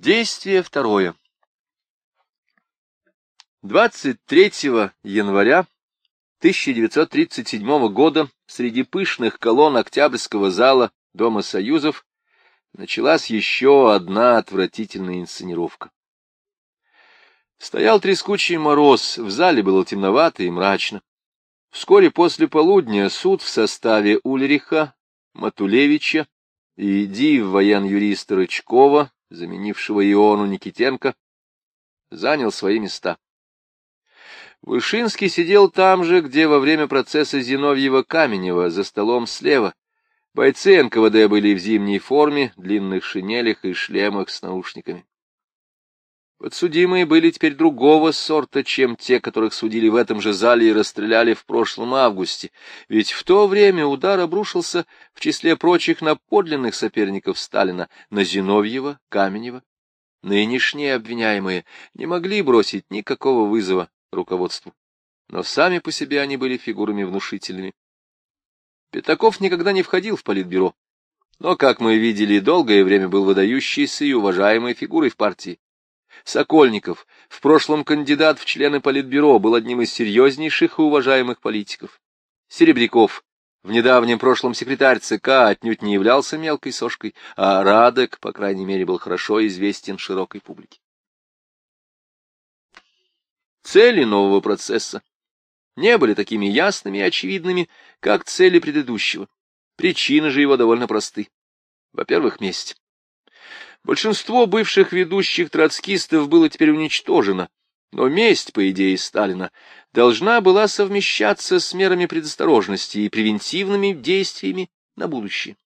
Действие второе. 23 января 1937 года среди пышных колонн Октябрьского зала Дома Союзов началась еще одна отвратительная инсценировка. Стоял трескучий мороз, в зале было темновато и мрачно. Вскоре после полудня суд в составе Ульриха, Матулевича и див воен-юриста Рычкова, заменившего Иону Никитенко, занял свои места. Вышинский сидел там же, где во время процесса Зиновьева-Каменева, за столом слева. Бойцы НКВД были в зимней форме, длинных шинелях и шлемах с наушниками. Подсудимые были теперь другого сорта, чем те, которых судили в этом же зале и расстреляли в прошлом августе, ведь в то время удар обрушился, в числе прочих, на подлинных соперников Сталина, на Зиновьева, Каменева. Нынешние обвиняемые не могли бросить никакого вызова руководству, но сами по себе они были фигурами внушительными. Пятаков никогда не входил в политбюро, но, как мы видели, долгое время был выдающейся и уважаемой фигурой в партии. Сокольников, в прошлом кандидат в члены Политбюро, был одним из серьезнейших и уважаемых политиков. Серебряков, в недавнем прошлом секретарь ЦК, отнюдь не являлся мелкой сошкой, а Радек, по крайней мере, был хорошо известен широкой публике. Цели нового процесса не были такими ясными и очевидными, как цели предыдущего. Причины же его довольно просты. Во-первых, месть. Большинство бывших ведущих троцкистов было теперь уничтожено, но месть, по идее Сталина, должна была совмещаться с мерами предосторожности и превентивными действиями на будущее.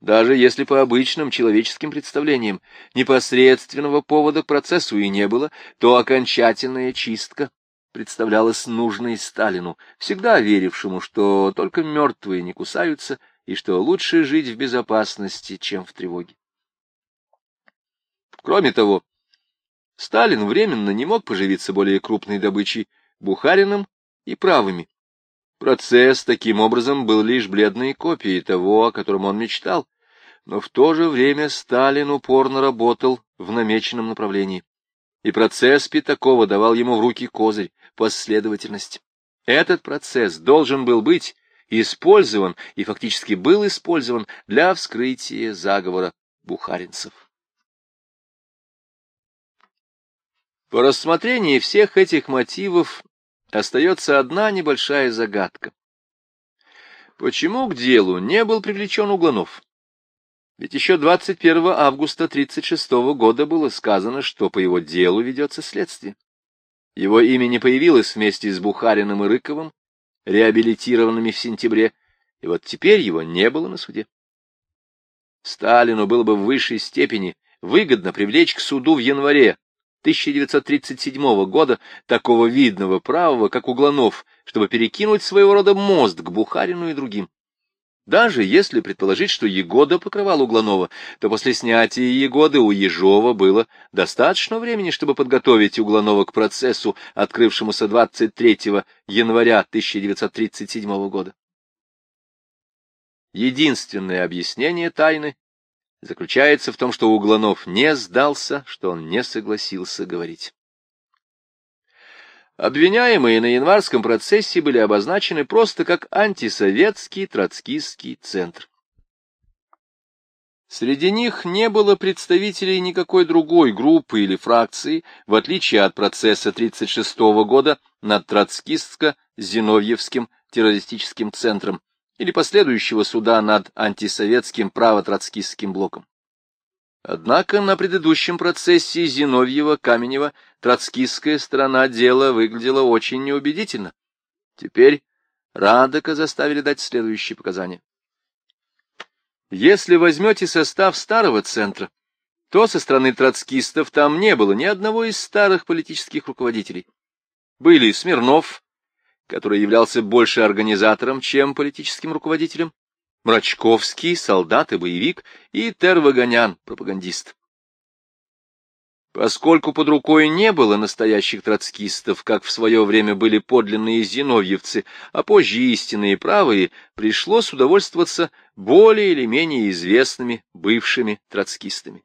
Даже если по обычным человеческим представлениям непосредственного повода к процессу и не было, то окончательная чистка представлялась нужной Сталину, всегда верившему, что только мертвые не кусаются и что лучше жить в безопасности, чем в тревоге. Кроме того, Сталин временно не мог поживиться более крупной добычей Бухариным и правыми. Процесс, таким образом, был лишь бледной копией того, о котором он мечтал, но в то же время Сталин упорно работал в намеченном направлении, и процесс Пятакова давал ему в руки козырь, последовательность. Этот процесс должен был быть использован и фактически был использован для вскрытия заговора бухаринцев. По рассмотрении всех этих мотивов остается одна небольшая загадка. Почему к делу не был привлечен Угланов? Ведь еще 21 августа 1936 года было сказано, что по его делу ведется следствие. Его имя не появилось вместе с Бухариным и Рыковым, реабилитированными в сентябре, и вот теперь его не было на суде. Сталину было бы в высшей степени выгодно привлечь к суду в январе 1937 года такого видного правого, как Угланов, чтобы перекинуть своего рода мост к Бухарину и другим. Даже если предположить, что Егода покрывал Угланова, то после снятия Егоды у Ежова было достаточно времени, чтобы подготовить Угланова к процессу, открывшемуся 23 января 1937 года. Единственное объяснение тайны заключается в том, что Угланов не сдался, что он не согласился говорить. Обвиняемые на январском процессе были обозначены просто как антисоветский троцкистский центр. Среди них не было представителей никакой другой группы или фракции, в отличие от процесса 1936 года над троцкистско-зиновьевским террористическим центром, или последующего суда над антисоветским право-троцкистским блоком. Однако на предыдущем процессе Зиновьева-Каменева троцкистская сторона дела выглядела очень неубедительно. Теперь Радока заставили дать следующие показания. Если возьмете состав старого центра, то со стороны троцкистов там не было ни одного из старых политических руководителей. Были Смирнов, который являлся больше организатором, чем политическим руководителем, Мрачковский, солдат и боевик, и Тервагонян, пропагандист. Поскольку под рукой не было настоящих троцкистов, как в свое время были подлинные зиновьевцы, а позже истинные правые, пришлось удовольствоваться более или менее известными бывшими троцкистами.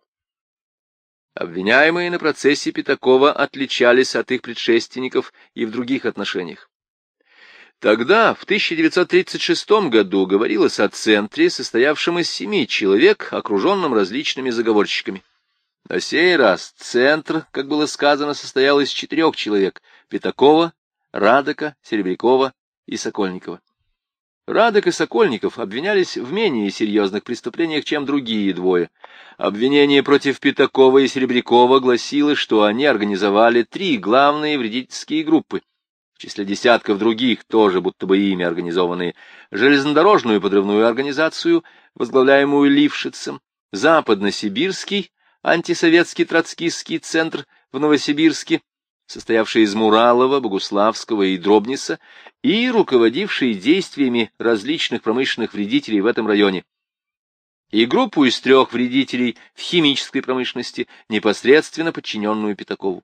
Обвиняемые на процессе Пятакова отличались от их предшественников и в других отношениях. Тогда, в 1936 году, говорилось о центре, состоявшем из семи человек, окруженном различными заговорщиками. На сей раз центр, как было сказано, состоял из четырех человек — Пятакова, Радока, Серебрякова и Сокольникова. Радок и Сокольников обвинялись в менее серьезных преступлениях, чем другие двое. Обвинение против Пятакова и Серебрякова гласило, что они организовали три главные вредительские группы — в числе десятков других, тоже будто бы ими организованные, железнодорожную подрывную организацию, возглавляемую Лившицем, западно-сибирский антисоветский троцкистский центр в Новосибирске, состоявший из Муралова, Богуславского и Дробниса, и руководивший действиями различных промышленных вредителей в этом районе, и группу из трех вредителей в химической промышленности, непосредственно подчиненную Пятакову.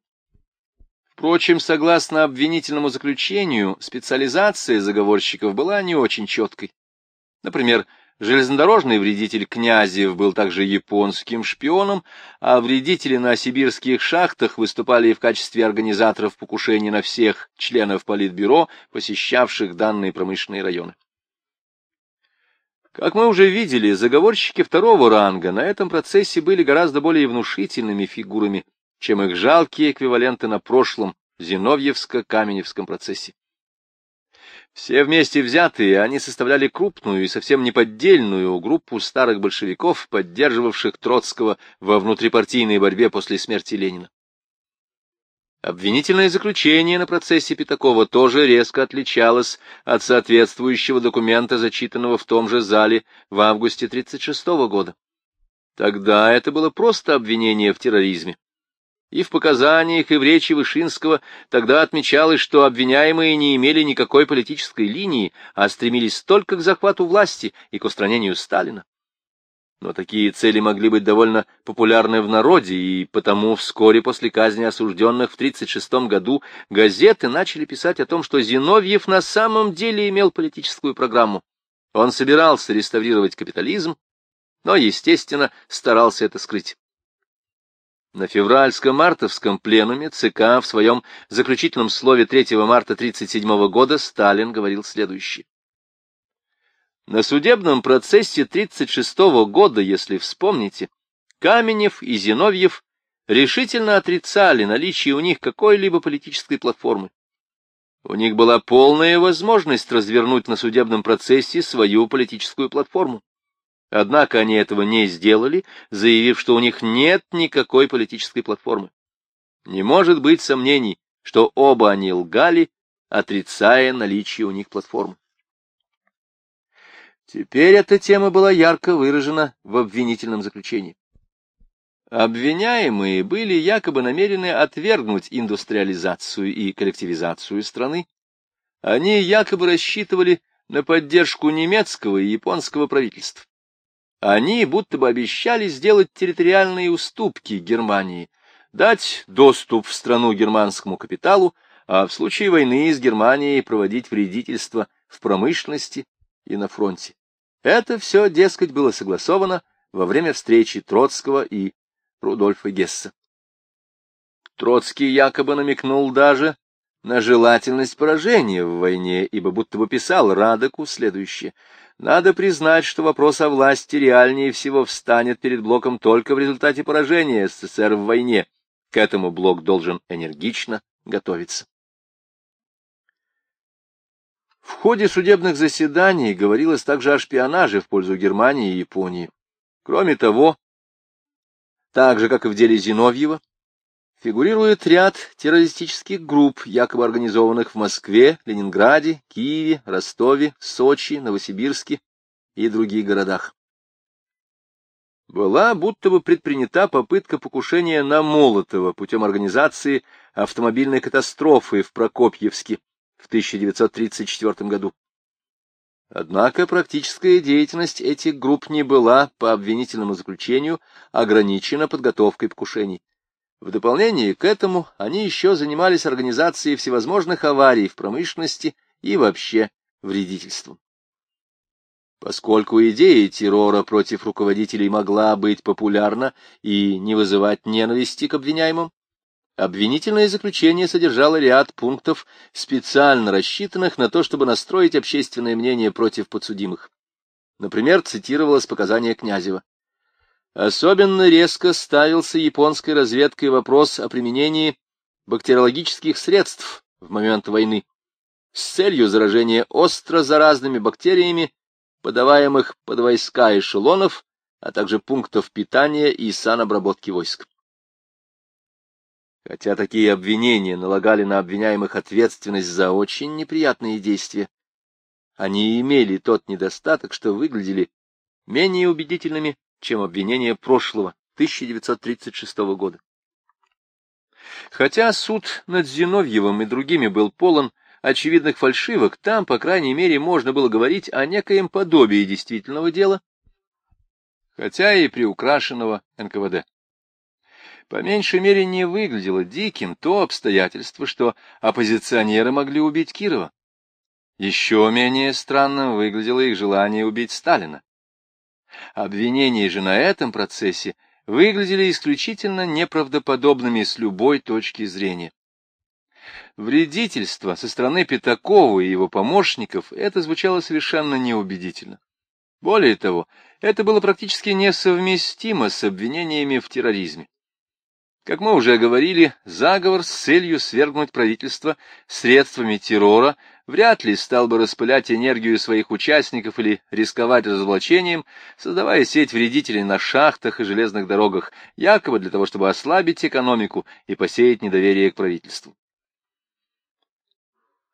Впрочем, согласно обвинительному заключению, специализация заговорщиков была не очень четкой. Например, железнодорожный вредитель Князев был также японским шпионом, а вредители на сибирских шахтах выступали в качестве организаторов покушений на всех членов Политбюро, посещавших данные промышленные районы. Как мы уже видели, заговорщики второго ранга на этом процессе были гораздо более внушительными фигурами, чем их жалкие эквиваленты на прошлом Зиновьевско-Каменевском процессе. Все вместе взятые, они составляли крупную и совсем неподдельную группу старых большевиков, поддерживавших Троцкого во внутрипартийной борьбе после смерти Ленина. Обвинительное заключение на процессе Пятакова тоже резко отличалось от соответствующего документа, зачитанного в том же зале в августе 1936 года. Тогда это было просто обвинение в терроризме. И в показаниях, и в речи Вышинского тогда отмечалось, что обвиняемые не имели никакой политической линии, а стремились только к захвату власти и к устранению Сталина. Но такие цели могли быть довольно популярны в народе, и потому вскоре после казни осужденных в 1936 году газеты начали писать о том, что Зиновьев на самом деле имел политическую программу. Он собирался реставрировать капитализм, но, естественно, старался это скрыть. На февральско-мартовском пленуме ЦК в своем заключительном слове 3 марта 1937 года Сталин говорил следующее. На судебном процессе 1936 года, если вспомните, Каменев и Зиновьев решительно отрицали наличие у них какой-либо политической платформы. У них была полная возможность развернуть на судебном процессе свою политическую платформу. Однако они этого не сделали, заявив, что у них нет никакой политической платформы. Не может быть сомнений, что оба они лгали, отрицая наличие у них платформы. Теперь эта тема была ярко выражена в обвинительном заключении. Обвиняемые были якобы намерены отвергнуть индустриализацию и коллективизацию страны. Они якобы рассчитывали на поддержку немецкого и японского правительств. Они будто бы обещали сделать территориальные уступки Германии, дать доступ в страну германскому капиталу, а в случае войны с Германией проводить вредительство в промышленности и на фронте. Это все, дескать, было согласовано во время встречи Троцкого и Рудольфа Гесса. Троцкий якобы намекнул даже на желательность поражения в войне, ибо будто бы писал Радоку следующее — надо признать, что вопрос о власти реальнее всего встанет перед блоком только в результате поражения СССР в войне. К этому блок должен энергично готовиться. В ходе судебных заседаний говорилось также о шпионаже в пользу Германии и Японии. Кроме того, так же, как и в деле Зиновьева, фигурирует ряд террористических групп, якобы организованных в Москве, Ленинграде, Киеве, Ростове, Сочи, Новосибирске и других городах. Была будто бы предпринята попытка покушения на Молотова путем организации автомобильной катастрофы в Прокопьевске в 1934 году. Однако практическая деятельность этих групп не была, по обвинительному заключению, ограничена подготовкой покушений. В дополнение к этому они еще занимались организацией всевозможных аварий в промышленности и вообще вредительством. Поскольку идея террора против руководителей могла быть популярна и не вызывать ненависти к обвиняемым, обвинительное заключение содержало ряд пунктов, специально рассчитанных на то, чтобы настроить общественное мнение против подсудимых. Например, цитировалось показание Князева. Особенно резко ставился японской разведкой вопрос о применении бактериологических средств в момент войны с целью заражения остро заразными бактериями подаваемых под войска эшелонов, а также пунктов питания и санобработки войск. Хотя такие обвинения налагали на обвиняемых ответственность за очень неприятные действия, они имели тот недостаток, что выглядели менее убедительными, чем обвинения прошлого, 1936 года. Хотя суд над Зиновьевым и другими был полон очевидных фальшивок, там, по крайней мере, можно было говорить о некоем подобии действительного дела, хотя и приукрашенного НКВД. По меньшей мере не выглядело диким то обстоятельство, что оппозиционеры могли убить Кирова. Еще менее странным выглядело их желание убить Сталина. Обвинения же на этом процессе выглядели исключительно неправдоподобными с любой точки зрения. Вредительство со стороны Пятакова и его помощников это звучало совершенно неубедительно. Более того, это было практически несовместимо с обвинениями в терроризме. Как мы уже говорили, заговор с целью свергнуть правительство средствами террора вряд ли стал бы распылять энергию своих участников или рисковать разоблачением, создавая сеть вредителей на шахтах и железных дорогах, якобы для того, чтобы ослабить экономику и посеять недоверие к правительству.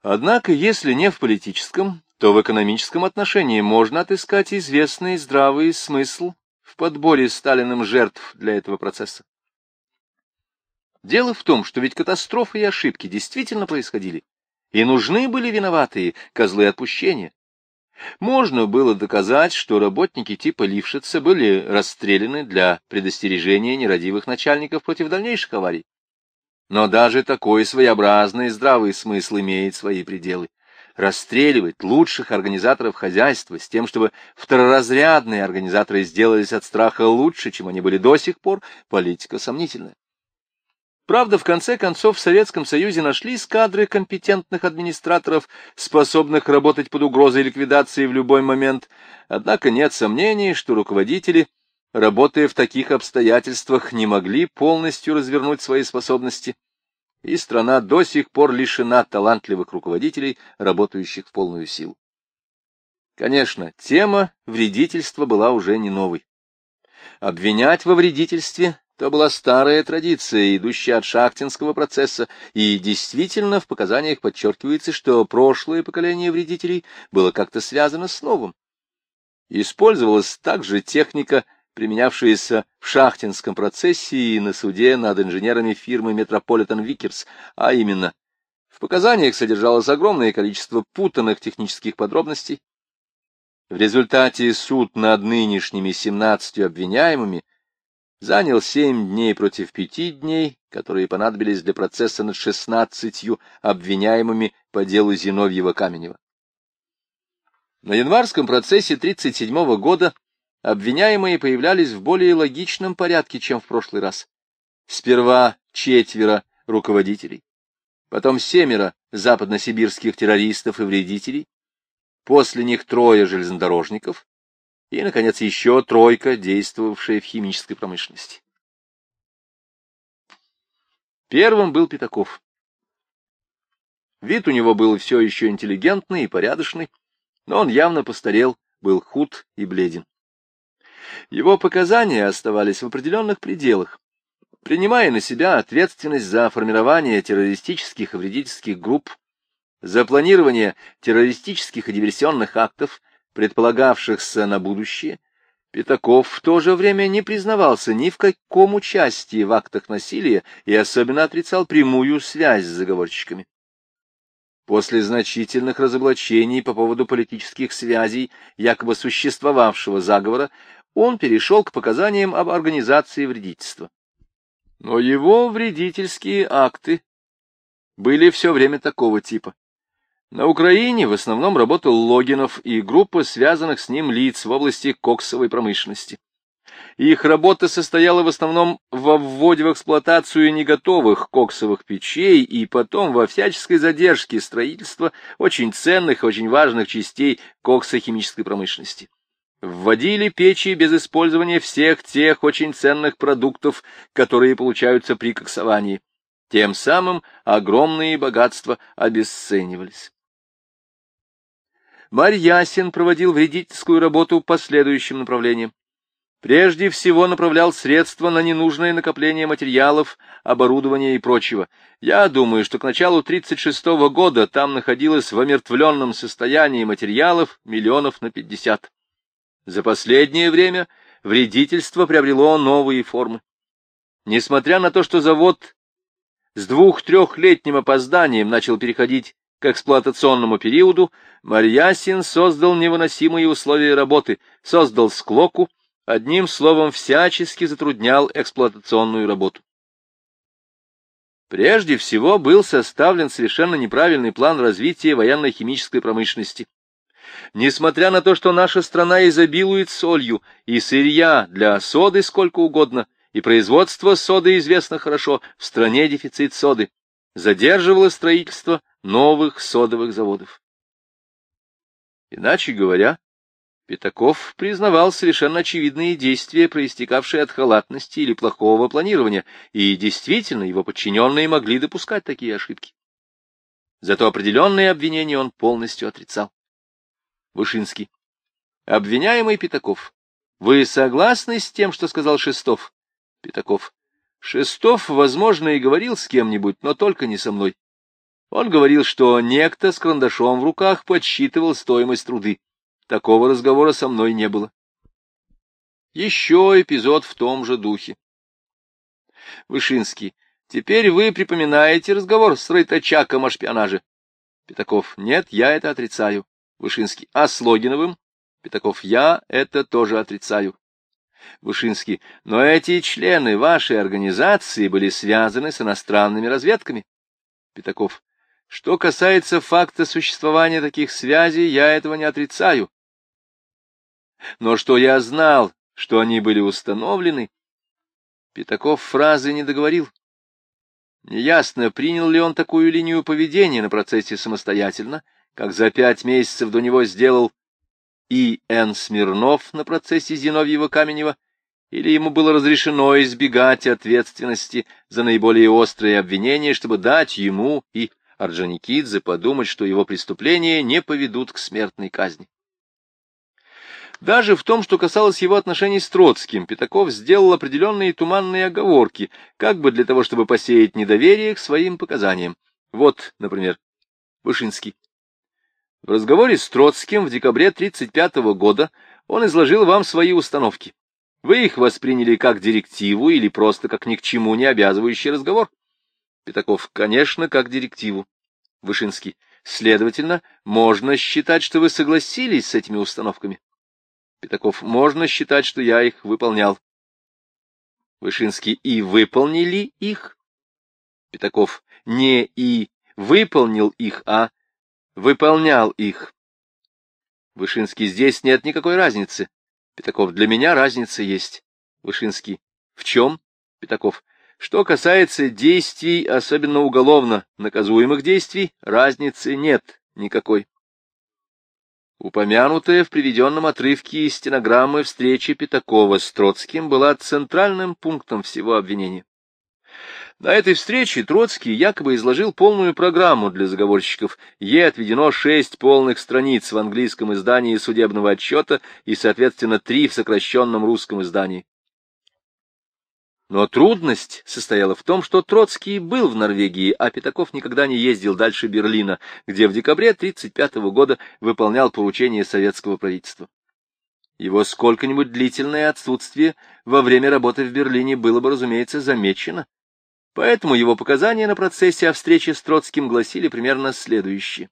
Однако, если не в политическом, то в экономическом отношении можно отыскать известный здравый смысл в подборе Сталиным жертв для этого процесса. Дело в том, что ведь катастрофы и ошибки действительно происходили, и нужны были виноватые козлы отпущения. Можно было доказать, что работники типа Лившица были расстреляны для предостережения нерадивых начальников против дальнейших аварий. Но даже такой своеобразный здравый смысл имеет свои пределы. Расстреливать лучших организаторов хозяйства с тем, чтобы второразрядные организаторы сделались от страха лучше, чем они были до сих пор, политика сомнительная. Правда, в конце концов в Советском Союзе нашлись кадры компетентных администраторов, способных работать под угрозой ликвидации в любой момент. Однако нет сомнений, что руководители работая в таких обстоятельствах, не могли полностью развернуть свои способности, и страна до сих пор лишена талантливых руководителей, работающих в полную силу. Конечно, тема вредительства была уже не новой. Обвинять во вредительстве то была старая традиция, идущая от шахтинского процесса, и действительно в показаниях подчеркивается, что прошлое поколение вредителей было как-то связано с новым. Использовалась также техника применявшиеся в шахтинском процессе и на суде над инженерами фирмы Metropolitan Vickers, а именно, в показаниях содержалось огромное количество путанных технических подробностей. В результате суд над нынешними 17 обвиняемыми занял 7 дней против 5 дней, которые понадобились для процесса над 16 обвиняемыми по делу Зиновьева-Каменева. На январском процессе 1937 года обвиняемые появлялись в более логичном порядке, чем в прошлый раз. Сперва четверо руководителей, потом семеро западносибирских террористов и вредителей, после них трое железнодорожников и, наконец, еще тройка, действовавшая в химической промышленности. Первым был Пятаков. Вид у него был все еще интеллигентный и порядочный, но он явно постарел, был худ и бледен. Его показания оставались в определенных пределах. Принимая на себя ответственность за формирование террористических и вредительских групп, за планирование террористических и диверсионных актов, предполагавшихся на будущее, Пятаков в то же время не признавался ни в каком участии в актах насилия и особенно отрицал прямую связь с заговорщиками. После значительных разоблачений по поводу политических связей якобы существовавшего заговора, он перешел к показаниям об организации вредительства. Но его вредительские акты были все время такого типа. На Украине в основном работал Логинов и группа связанных с ним лиц в области коксовой промышленности. Их работа состояла в основном во вводе в эксплуатацию неготовых коксовых печей и потом во всяческой задержке строительства очень ценных, очень важных частей коксохимической промышленности. Вводили печи без использования всех тех очень ценных продуктов, которые получаются при коксовании. Тем самым огромные богатства обесценивались. Марьясин проводил вредительскую работу по следующим направлениям. Прежде всего направлял средства на ненужное накопление материалов, оборудования и прочего. Я думаю, что к началу 1936 года там находилось в омертвленном состоянии материалов миллионов на пятьдесят. За последнее время вредительство приобрело новые формы. Несмотря на то, что завод с двух-трехлетним опозданием начал переходить к эксплуатационному периоду, Марьясин создал невыносимые условия работы, создал склоку, одним словом, всячески затруднял эксплуатационную работу. Прежде всего был составлен совершенно неправильный план развития военно-химической промышленности. Несмотря на то, что наша страна изобилует солью, и сырья для соды сколько угодно, и производство соды известно хорошо, в стране дефицит соды, задерживало строительство новых содовых заводов. Иначе говоря, Пятаков признавал совершенно очевидные действия, проистекавшие от халатности или плохого планирования, и действительно его подчиненные могли допускать такие ошибки. Зато определенные обвинения он полностью отрицал. Вышинский. Обвиняемый Пятаков, вы согласны с тем, что сказал Шестов? Пятаков. Шестов, возможно, и говорил с кем-нибудь, но только не со мной. Он говорил, что некто с карандашом в руках подсчитывал стоимость труды. Такого разговора со мной не было. Еще эпизод в том же духе. Вышинский. Теперь вы припоминаете разговор с Рытачаком о шпионаже. Пятаков. Нет, я это отрицаю. Вышинский. А с Логиновым? Пятаков. Я это тоже отрицаю. Вышинский. Но эти члены вашей организации были связаны с иностранными разведками. Пятаков. Что касается факта существования таких связей, я этого не отрицаю. Но что я знал, что они были установлены, Пятаков фразы не договорил. Неясно, принял ли он такую линию поведения на процессе самостоятельно, как за пять месяцев до него сделал И. Н. Смирнов на процессе Зиновьева-Каменева, или ему было разрешено избегать ответственности за наиболее острые обвинения, чтобы дать ему и Орджоникидзе подумать, что его преступления не поведут к смертной казни. Даже в том, что касалось его отношений с Троцким, Пятаков сделал определенные туманные оговорки, как бы для того, чтобы посеять недоверие к своим показаниям. Вот, например, Вышинский. В разговоре с Троцким в декабре 1935 года он изложил вам свои установки. Вы их восприняли как директиву или просто как ни к чему не обязывающий разговор? Пятаков, конечно, как директиву. Вышинский, следовательно, можно считать, что вы согласились с этими установками. Пятаков, можно считать, что я их выполнял. Вышинский, и выполнили их? Пятаков, не и выполнил их, а выполнял их. Вышинский, здесь нет никакой разницы. Пятаков, для меня разница есть. Вышинский, в чем? Пятаков, что касается действий, особенно уголовно наказуемых действий, разницы нет никакой. Упомянутая в приведенном отрывке из стенограммы встречи Пятакова с Троцким была центральным пунктом всего обвинения. На этой встрече Троцкий якобы изложил полную программу для заговорщиков. Ей отведено шесть полных страниц в английском издании судебного отчета и, соответственно, три в сокращенном русском издании. Но трудность состояла в том, что Троцкий был в Норвегии, а Пятаков никогда не ездил дальше Берлина, где в декабре 1935 года выполнял поручение советского правительства. Его сколько-нибудь длительное отсутствие во время работы в Берлине было бы, разумеется, замечено. Поэтому его показания на процессе о встрече с Троцким гласили примерно следующее.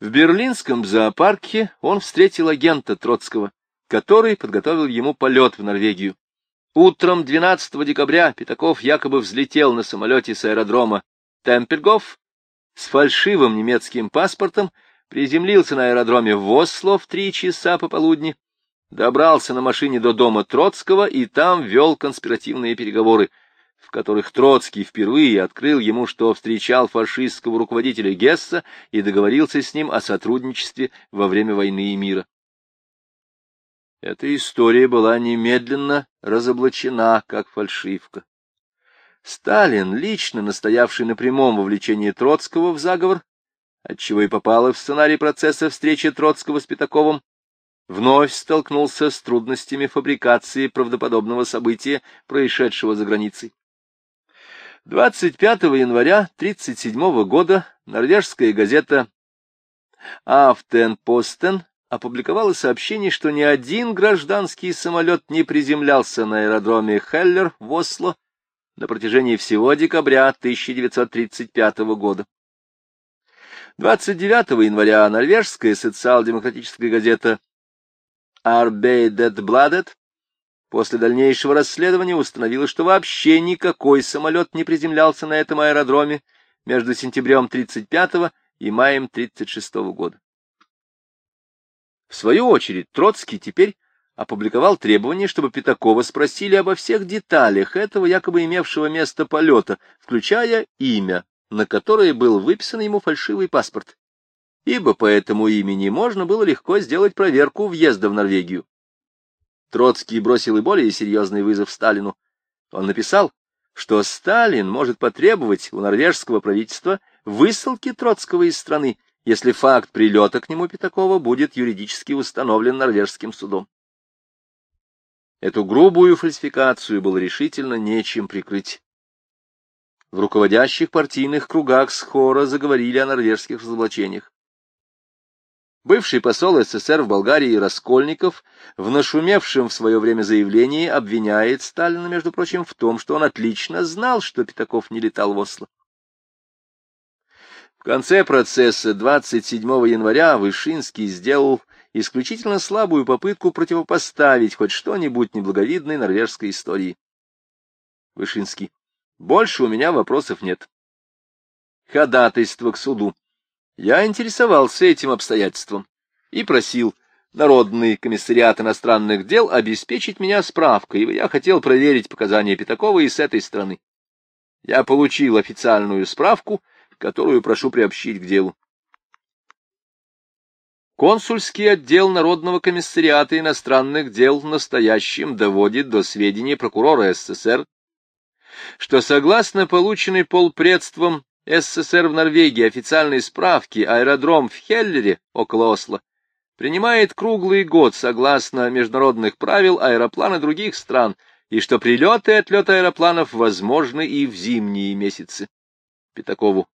В берлинском зоопарке он встретил агента Троцкого, который подготовил ему полет в Норвегию. Утром 12 декабря Пятаков якобы взлетел на самолете с аэродрома Темпельгоф с фальшивым немецким паспортом приземлился на аэродроме в Осло в три часа пополудни, добрался на машине до дома Троцкого и там вел конспиративные переговоры, в которых Троцкий впервые открыл ему, что встречал фашистского руководителя Гесса и договорился с ним о сотрудничестве во время войны и мира. Эта история была немедленно разоблачена как фальшивка. Сталин, лично настоявший на прямом вовлечении Троцкого в заговор, отчего и попало в сценарий процесса встречи Троцкого с Пятаковым, вновь столкнулся с трудностями фабрикации правдоподобного события, происшедшего за границей. 25 января 1937 года норвежская газета «Автенпостен» опубликовала сообщение, что ни один гражданский самолет не приземлялся на аэродроме Хеллер в Осло на протяжении всего декабря 1935 года. 29 января норвежская социал-демократическая газета Arbeidet после дальнейшего расследования установила, что вообще никакой самолет не приземлялся на этом аэродроме между сентябрем 1935 и маем 1936 года. В свою очередь Троцкий теперь опубликовал требование, чтобы Пятакова спросили обо всех деталях этого якобы имевшего место полета, включая имя, на которое был выписан ему фальшивый паспорт. Ибо по этому имени можно было легко сделать проверку въезда в Норвегию. Троцкий бросил и более серьезный вызов Сталину. Он написал, что Сталин может потребовать у норвежского правительства высылки Троцкого из страны, если факт прилета к нему Пятакова будет юридически установлен норвежским судом. Эту грубую фальсификацию было решительно нечем прикрыть. В руководящих партийных кругах схора заговорили о норвежских разоблачениях. Бывший посол СССР в Болгарии Раскольников в нашумевшем в свое время заявлении обвиняет Сталина, между прочим, в том, что он отлично знал, что Пятаков не летал в Осло. В конце процесса 27 января Вышинский сделал исключительно слабую попытку противопоставить хоть что-нибудь неблаговидной норвежской истории. Вышинский. Больше у меня вопросов нет. Ходатайство к суду. Я интересовался этим обстоятельством и просил Народный комиссариат иностранных дел обеспечить меня справкой, ибо я хотел проверить показания Пятакова и с этой стороны. Я получил официальную справку, которую прошу приобщить к делу. Консульский отдел Народного комиссариата иностранных дел настоящим доводит до сведения прокурора СССР, что согласно полученной полпредством СССР в Норвегии официальной справки аэродром в Хеллере около Осло принимает круглый год согласно международных правил аэропланы других стран, и что прилеты и отлеты аэропланов возможны и в зимние месяцы. Пятакову.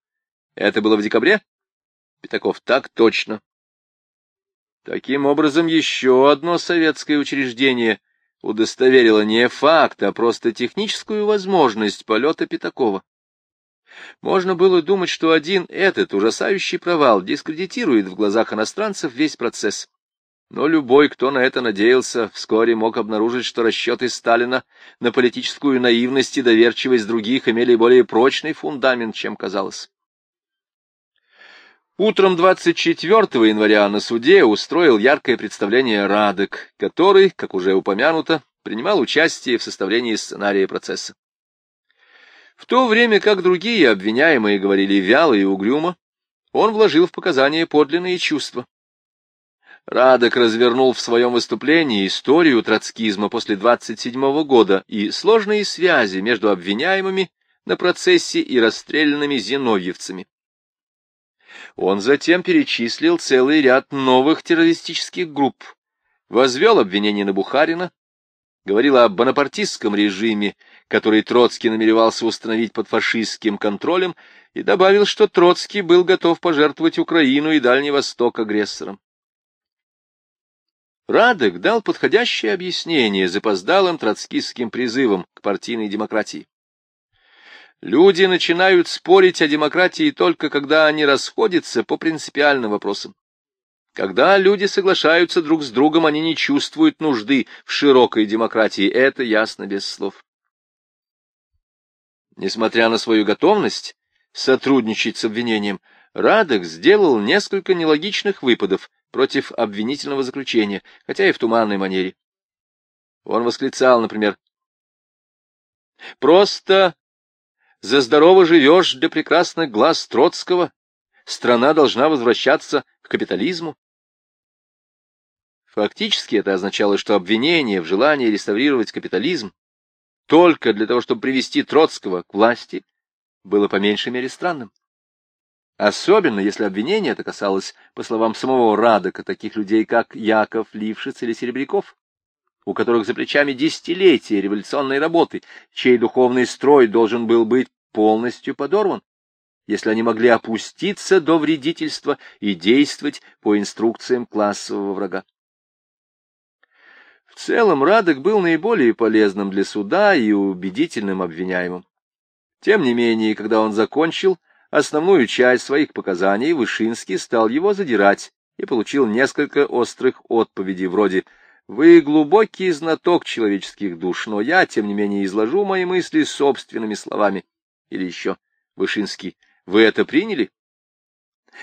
Это было в декабре? Пятаков. Так точно. Таким образом, еще одно советское учреждение удостоверило не факт, а просто техническую возможность полета Пятакова. Можно было думать, что один этот ужасающий провал дискредитирует в глазах иностранцев весь процесс. Но любой, кто на это надеялся, вскоре мог обнаружить, что расчеты Сталина на политическую наивность и доверчивость других имели более прочный фундамент, чем казалось. Утром 24 января на суде устроил яркое представление Радок, который, как уже упомянуто, принимал участие в составлении сценария процесса. В то время как другие обвиняемые говорили вяло и угрюмо, он вложил в показания подлинные чувства. Радок развернул в своем выступлении историю троцкизма после 27 года и сложные связи между обвиняемыми на процессе и расстрелянными зиновьевцами. Он затем перечислил целый ряд новых террористических групп, возвел обвинение на Бухарина, говорил о бонапартистском режиме, который Троцкий намеревался установить под фашистским контролем, и добавил, что Троцкий был готов пожертвовать Украину и Дальний Восток агрессорам. Радек дал подходящее объяснение запоздалым троцкистским призывам к партийной демократии. Люди начинают спорить о демократии только когда они расходятся по принципиальным вопросам. Когда люди соглашаются друг с другом, они не чувствуют нужды в широкой демократии, это ясно без слов. Несмотря на свою готовность сотрудничать с обвинением, Радок сделал несколько нелогичных выпадов против обвинительного заключения, хотя и в туманной манере. Он восклицал, например, «Просто за здорово живешь для прекрасных глаз Троцкого, страна должна возвращаться к капитализму». Фактически это означало, что обвинение в желании реставрировать капитализм только для того, чтобы привести Троцкого к власти, было по меньшей мере странным. Особенно, если обвинение это касалось, по словам самого Радока, таких людей, как Яков, Лившиц или Серебряков, у которых за плечами десятилетия революционной работы, чей духовный строй должен был быть полностью подорван, если они могли опуститься до вредительства и действовать по инструкциям классового врага. В целом Радок был наиболее полезным для суда и убедительным обвиняемым. Тем не менее, когда он закончил, основную часть своих показаний Вышинский стал его задирать и получил несколько острых отповедей вроде «Вы глубокий знаток человеческих душ, но я, тем не менее, изложу мои мысли собственными словами». Или еще Вышинский «Вы это приняли?»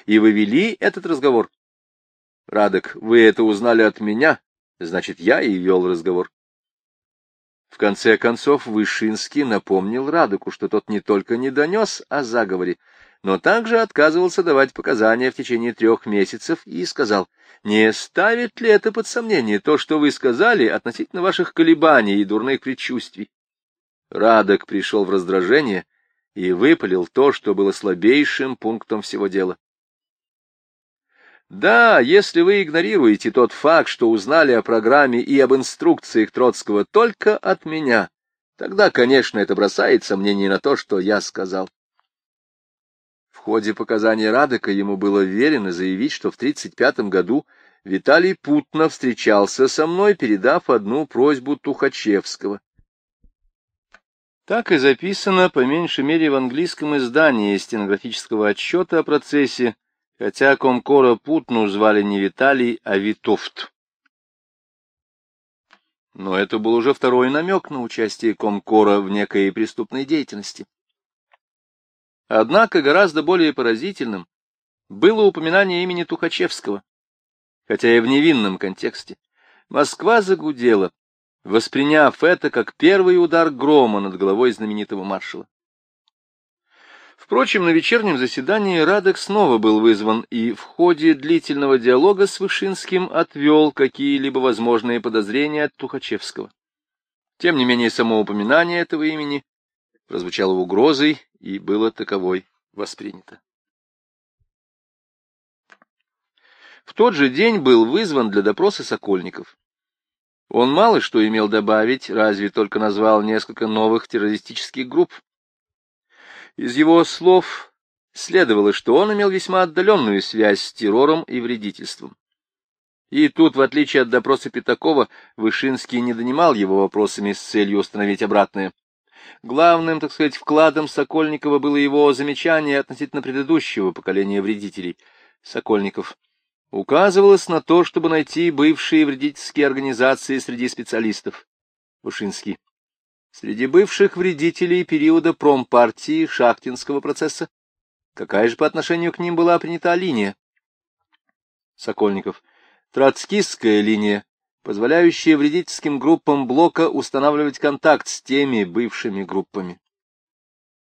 «И вы вели этот разговор?» «Радок, вы это узнали от меня, значит, я и вел разговор». В конце концов, Вышинский напомнил Радоку, что тот не только не донес о заговоре, но также отказывался давать показания в течение трех месяцев и сказал, не ставит ли это под сомнение то, что вы сказали относительно ваших колебаний и дурных предчувствий. Радок пришел в раздражение и выпалил то, что было слабейшим пунктом всего дела. Да, если вы игнорируете тот факт, что узнали о программе и об инструкциях Троцкого только от меня, тогда, конечно, это бросает сомнение на то, что я сказал. В ходе показания Радека ему было верено заявить, что в 1935 году Виталий Путно встречался со мной, передав одну просьбу Тухачевского. Так и записано, по меньшей мере, в английском издании стенографического отчета о процессе хотя Комкора Путну звали не Виталий, а Витовт. Но это был уже второй намек на участие Комкора в некой преступной деятельности. Однако гораздо более поразительным было упоминание имени Тухачевского, хотя и в невинном контексте. Москва загудела, восприняв это как первый удар грома над головой знаменитого маршала. Впрочем, на вечернем заседании Радек снова был вызван и в ходе длительного диалога с Вышинским отвел какие-либо возможные подозрения от Тухачевского. Тем не менее, само упоминание этого имени прозвучало угрозой и было таковой воспринято. В тот же день был вызван для допроса Сокольников. Он мало что имел добавить, разве только назвал несколько новых террористических групп, из его слов следовало, что он имел весьма отдаленную связь с террором и вредительством. И тут, в отличие от допроса Пятакова, Вышинский не донимал его вопросами с целью установить обратное. Главным, так сказать, вкладом Сокольникова было его замечание относительно предыдущего поколения вредителей. Сокольников указывалось на то, чтобы найти бывшие вредительские организации среди специалистов. Вышинский. Среди бывших вредителей периода промпартии Шахтинского процесса какая же по отношению к ним была принята линия? Сокольников. Троцкистская линия, позволяющая вредительским группам блока устанавливать контакт с теми бывшими группами.